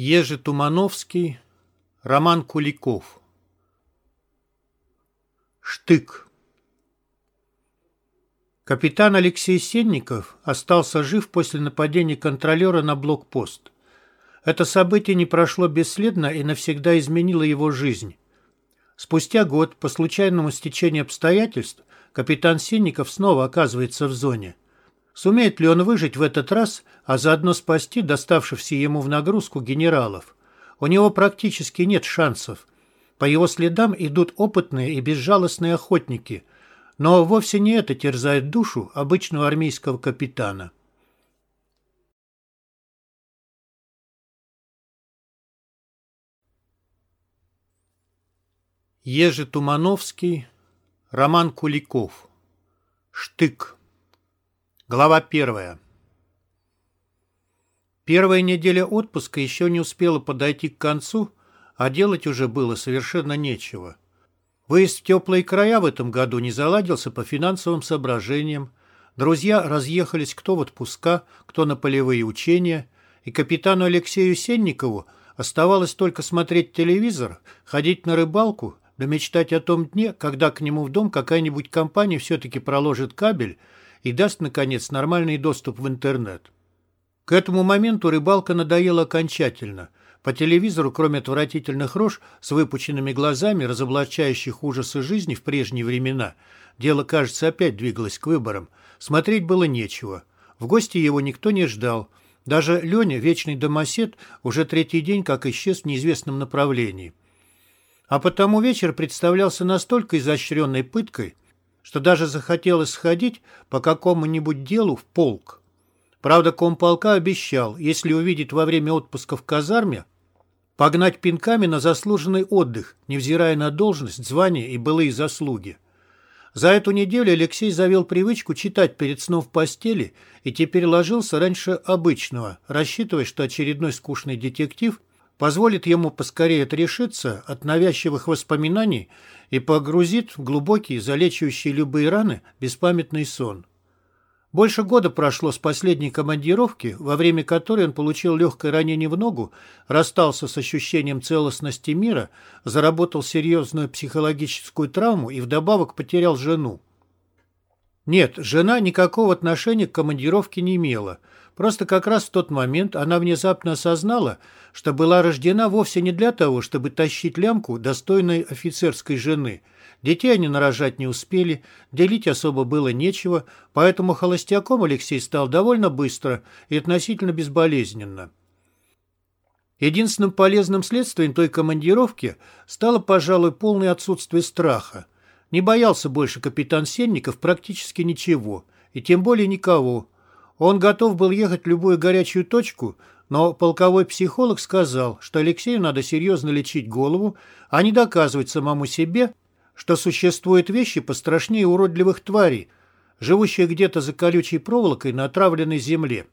Ежи Тумановский, Роман Куликов. Штык. Капитан Алексей Сенников остался жив после нападения контролера на блокпост. Это событие не прошло бесследно и навсегда изменило его жизнь. Спустя год, по случайному стечению обстоятельств, капитан Сенников снова оказывается в зоне – Сумеет ли он выжить в этот раз, а заодно спасти доставшихся ему в нагрузку генералов? У него практически нет шансов. По его следам идут опытные и безжалостные охотники, но вовсе не это терзает душу обычного армейского капитана. Ежи Тумановский, Роман Куликов. Штык. Глава первая. Первая неделя отпуска еще не успела подойти к концу, а делать уже было совершенно нечего. Выезд в теплые края в этом году не заладился по финансовым соображениям. Друзья разъехались кто в отпуска, кто на полевые учения, и капитану Алексею Сенникову оставалось только смотреть телевизор, ходить на рыбалку, да мечтать о том дне, когда к нему в дом какая-нибудь компания все-таки проложит кабель и даст, наконец, нормальный доступ в интернет. К этому моменту рыбалка надоела окончательно. По телевизору, кроме отвратительных рож с выпученными глазами, разоблачающих ужасы жизни в прежние времена, дело, кажется, опять двигалось к выборам. Смотреть было нечего. В гости его никто не ждал. Даже Леня, вечный домосед, уже третий день как исчез в неизвестном направлении. А потому вечер представлялся настолько изощренной пыткой – что даже захотелось сходить по какому-нибудь делу в полк. Правда, комполка обещал, если увидит во время отпуска в казарме, погнать пинками на заслуженный отдых, невзирая на должность, звание и былые заслуги. За эту неделю Алексей завел привычку читать перед сном в постели и теперь ложился раньше обычного, рассчитывая, что очередной скучный детектив позволит ему поскорее отрешиться от навязчивых воспоминаний и погрузит в глубокий, залечивающий любые раны, беспамятный сон. Больше года прошло с последней командировки, во время которой он получил легкое ранение в ногу, расстался с ощущением целостности мира, заработал серьезную психологическую травму и вдобавок потерял жену. Нет, жена никакого отношения к командировке не имела. Просто как раз в тот момент она внезапно осознала, что была рождена вовсе не для того, чтобы тащить лямку достойной офицерской жены. Детей они нарожать не успели, делить особо было нечего, поэтому холостяком Алексей стал довольно быстро и относительно безболезненно. Единственным полезным следствием той командировки стало, пожалуй, полное отсутствие страха. Не боялся больше капитан Сенников практически ничего, и тем более никого. Он готов был ехать в любую горячую точку, но полковой психолог сказал, что Алексею надо серьезно лечить голову, а не доказывать самому себе, что существуют вещи пострашнее уродливых тварей, живущих где-то за колючей проволокой на отравленной земле.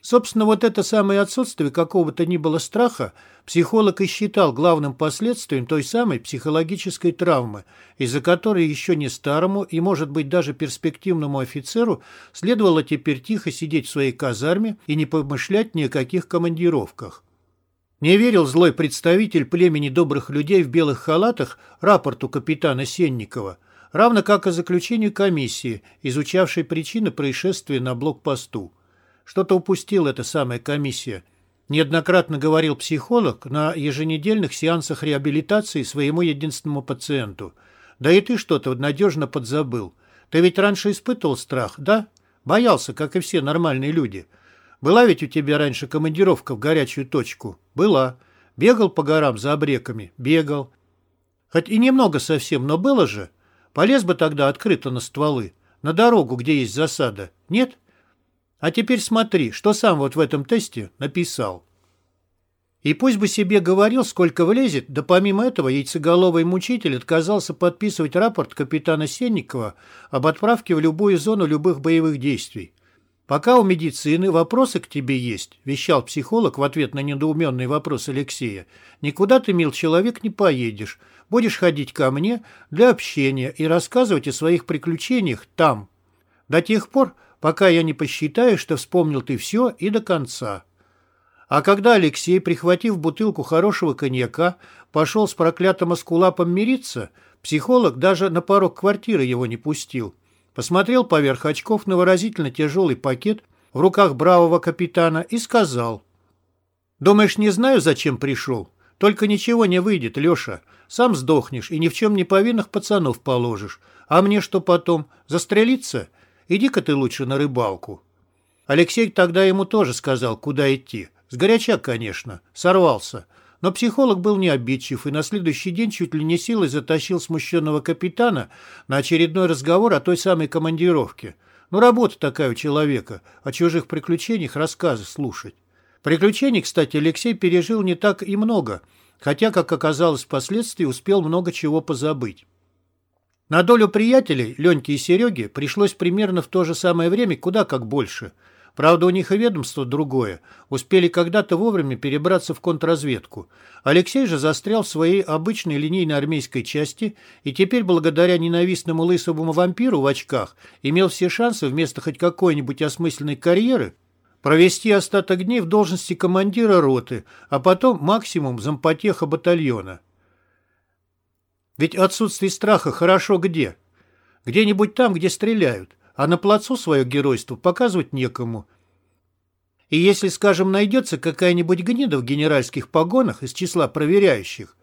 Собственно, вот это самое отсутствие какого-то ни было страха психолог и считал главным последствием той самой психологической травмы, из-за которой еще не старому и, может быть, даже перспективному офицеру следовало теперь тихо сидеть в своей казарме и не помышлять ни о каких командировках. Не верил злой представитель племени добрых людей в белых халатах рапорту капитана Сенникова, равно как и заключению комиссии, изучавшей причины происшествия на блокпосту. Что-то упустила эта самая комиссия. Неоднократно говорил психолог на еженедельных сеансах реабилитации своему единственному пациенту. Да и ты что-то надежно подзабыл. Ты ведь раньше испытывал страх, да? Боялся, как и все нормальные люди. Была ведь у тебя раньше командировка в горячую точку? Была. Бегал по горам за обреками? Бегал. Хоть и немного совсем, но было же. Полез бы тогда открыто на стволы. На дорогу, где есть засада. Нет? А теперь смотри, что сам вот в этом тесте написал. И пусть бы себе говорил, сколько влезет, да помимо этого яйцеголовый мучитель отказался подписывать рапорт капитана Сенникова об отправке в любую зону любых боевых действий. «Пока у медицины вопросы к тебе есть», – вещал психолог в ответ на недоуменный вопрос Алексея. «Никуда ты, мил человек, не поедешь. Будешь ходить ко мне для общения и рассказывать о своих приключениях там. До тех пор, пока я не посчитаю, что вспомнил ты все и до конца». А когда Алексей, прихватив бутылку хорошего коньяка, пошел с проклятым аскулапом мириться, психолог даже на порог квартиры его не пустил. Посмотрел поверх очков на выразительно тяжелый пакет в руках бравого капитана и сказал. «Думаешь, не знаю, зачем пришел? Только ничего не выйдет, Леша. Сам сдохнешь и ни в чем не повинных пацанов положишь. А мне что потом? Застрелиться? Иди-ка ты лучше на рыбалку». Алексей тогда ему тоже сказал, куда идти. Сгоряча, конечно, сорвался. Но психолог был не обидчив и на следующий день чуть ли не силой затащил смущенного капитана на очередной разговор о той самой командировке. Ну, работа такая у человека, о чужих приключениях рассказы слушать. Приключений, кстати, Алексей пережил не так и много, хотя, как оказалось впоследствии, успел много чего позабыть. На долю приятелей, Леньки и Сереги, пришлось примерно в то же самое время куда как больше – Правда, у них и ведомство другое. Успели когда-то вовремя перебраться в контрразведку. Алексей же застрял в своей обычной линейной армейской части и теперь, благодаря ненавистному лысому вампиру в очках, имел все шансы вместо хоть какой-нибудь осмысленной карьеры провести остаток дней в должности командира роты, а потом максимум зампотеха батальона. Ведь отсутствие страха хорошо где? Где-нибудь там, где стреляют а на плацу свое геройство показывать некому. И если, скажем, найдется какая-нибудь гнида в генеральских погонах из числа проверяющих.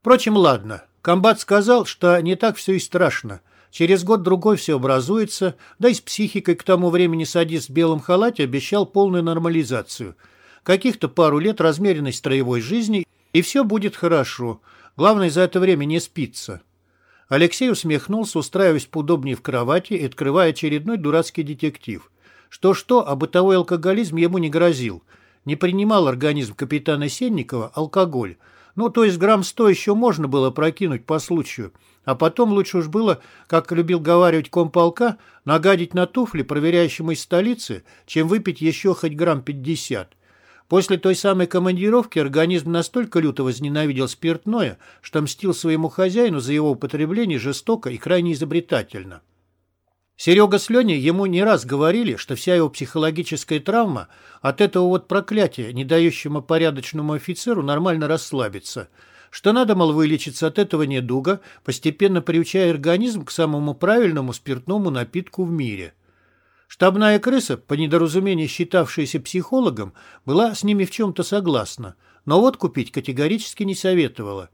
Впрочем, ладно. Комбат сказал, что не так все и страшно. Через год-другой все образуется, да и с психикой к тому времени садист в белом халате обещал полную нормализацию. Каких-то пару лет размеренной строевой жизни, и все будет хорошо. Главное, за это время не спится. Алексей усмехнулся, устраиваясь поудобнее в кровати и открывая очередной дурацкий детектив. Что-что, а бытовой алкоголизм ему не грозил. Не принимал организм капитана Сенникова алкоголь. Ну, то есть грамм сто еще можно было прокинуть по случаю. А потом лучше уж было, как любил говаривать комполка, нагадить на туфли проверяющему из столицы, чем выпить еще хоть грамм пятьдесят. После той самой командировки организм настолько люто возненавидел спиртное, что мстил своему хозяину за его употребление жестоко и крайне изобретательно. Серега с Леней ему не раз говорили, что вся его психологическая травма от этого вот проклятия, не дающему порядочному офицеру нормально расслабиться, что надо, мол, вылечиться от этого недуга, постепенно приучая организм к самому правильному спиртному напитку в мире – Штабная крыса, по недоразумению считавшаяся психологом, была с ними в чем-то согласна, но вот купить категорически не советовала.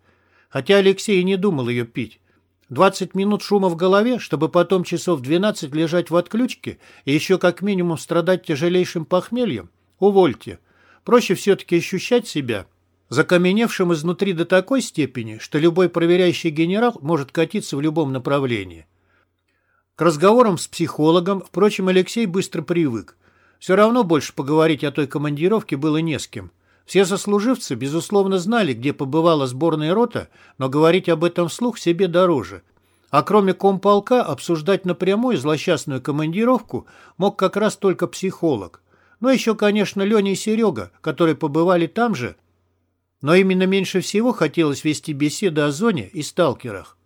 Хотя Алексей и не думал ее пить. 20 минут шума в голове, чтобы потом часов 12 лежать в отключке и еще как минимум страдать тяжелейшим похмельем? Увольте. Проще все-таки ощущать себя закаменевшим изнутри до такой степени, что любой проверяющий генерал может катиться в любом направлении. К разговорам с психологом, впрочем, Алексей быстро привык. Все равно больше поговорить о той командировке было не с кем. Все сослуживцы, безусловно, знали, где побывала сборная рота, но говорить об этом вслух себе дороже. А кроме комполка, обсуждать напрямую злосчастную командировку мог как раз только психолог. Ну, еще, конечно, Леня и Серега, которые побывали там же, но именно меньше всего хотелось вести беседы о зоне и сталкерах.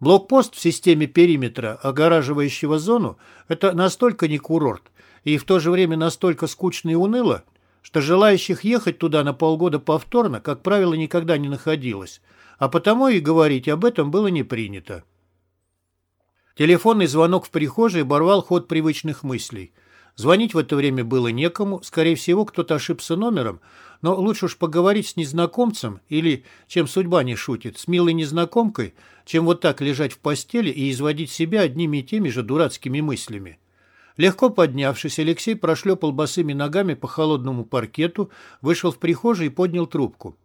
Блокпост в системе периметра, огораживающего зону, это настолько не курорт и в то же время настолько скучно и уныло, что желающих ехать туда на полгода повторно, как правило, никогда не находилось, а потому и говорить об этом было не принято. Телефонный звонок в прихожей оборвал ход привычных мыслей. Звонить в это время было некому, скорее всего, кто-то ошибся номером, но лучше уж поговорить с незнакомцем или, чем судьба не шутит, с милой незнакомкой, чем вот так лежать в постели и изводить себя одними и теми же дурацкими мыслями. Легко поднявшись, Алексей прошлепал босыми ногами по холодному паркету, вышел в прихожую и поднял трубку.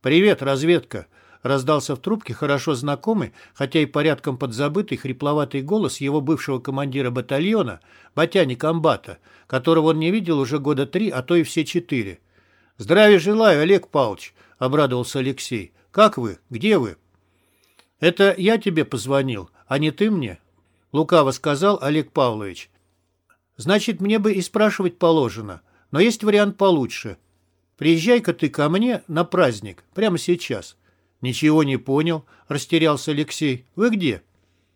«Привет, разведка!» Раздался в трубке хорошо знакомый, хотя и порядком подзабытый, хрипловатый голос его бывшего командира батальона, Батяни Комбата, которого он не видел уже года три, а то и все четыре. «Здравия желаю, Олег Павлович», — обрадовался Алексей. «Как вы? Где вы?» «Это я тебе позвонил, а не ты мне», — лукаво сказал Олег Павлович. «Значит, мне бы и спрашивать положено, но есть вариант получше. Приезжай-ка ты ко мне на праздник, прямо сейчас». «Ничего не понял», — растерялся Алексей. «Вы где?»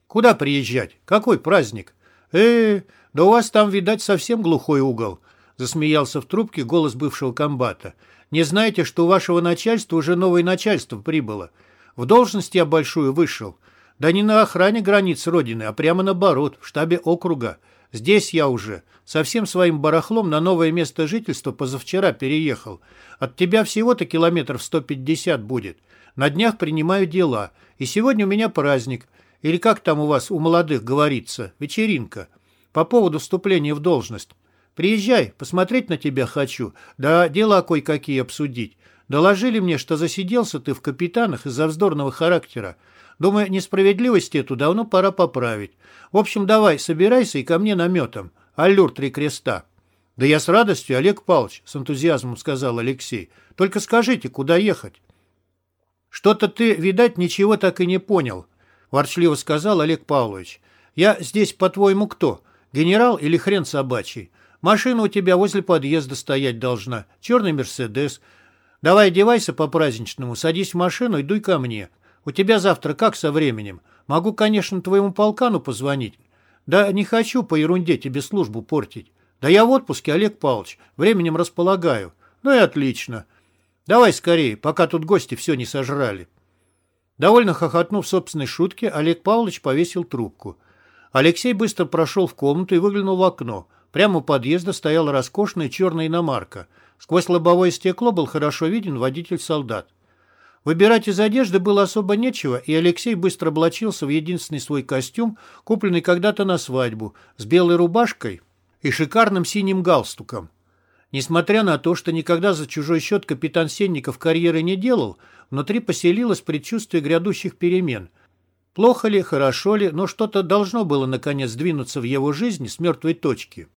«Куда приезжать? Какой праздник?» э, -э да у вас там, видать, совсем глухой угол», — засмеялся в трубке голос бывшего комбата. «Не знаете, что у вашего начальства уже новое начальство прибыло? В должность я большую вышел. Да не на охране границ Родины, а прямо наоборот, в штабе округа. Здесь я уже. Со всем своим барахлом на новое место жительства позавчера переехал. От тебя всего-то километров 150 будет. На днях принимаю дела. И сегодня у меня праздник. Или как там у вас, у молодых, говорится, вечеринка. По поводу вступления в должность. Приезжай, посмотреть на тебя хочу. Да дела кое-какие обсудить. Доложили мне, что засиделся ты в капитанах из-за вздорного характера. Думаю, несправедливость эту давно пора поправить. В общем, давай, собирайся и ко мне наметом. Аллюр три креста. Да я с радостью, Олег Павлович, с энтузиазмом сказал Алексей. Только скажите, куда ехать? Что-то ты, видать, ничего так и не понял, ворчливо сказал Олег Павлович. Я здесь, по-твоему, кто? Генерал или хрен собачий? Машина у тебя возле подъезда стоять должна. Черный Мерседес. Давай одевайся по-праздничному, садись в машину и дуй ко мне. У тебя завтра как со временем? Могу, конечно, твоему полкану позвонить. Да не хочу по ерунде тебе службу портить. Да я в отпуске, Олег Павлович. Временем располагаю. Ну и отлично. Давай скорее, пока тут гости все не сожрали. Довольно хохотнув собственной шутке, Олег Павлович повесил трубку. Алексей быстро прошел в комнату и выглянул в окно. Прямо у подъезда стояла роскошная черная иномарка. Сквозь лобовое стекло был хорошо виден водитель-солдат. Выбирать из одежды было особо нечего, и Алексей быстро облачился в единственный свой костюм, купленный когда-то на свадьбу, с белой рубашкой и шикарным синим галстуком. Несмотря на то, что никогда за чужой счет капитан Сенников карьеры не делал, внутри поселилось предчувствие грядущих перемен. Плохо ли, хорошо ли, но что-то должно было наконец двинуться в его жизни с мертвой точки.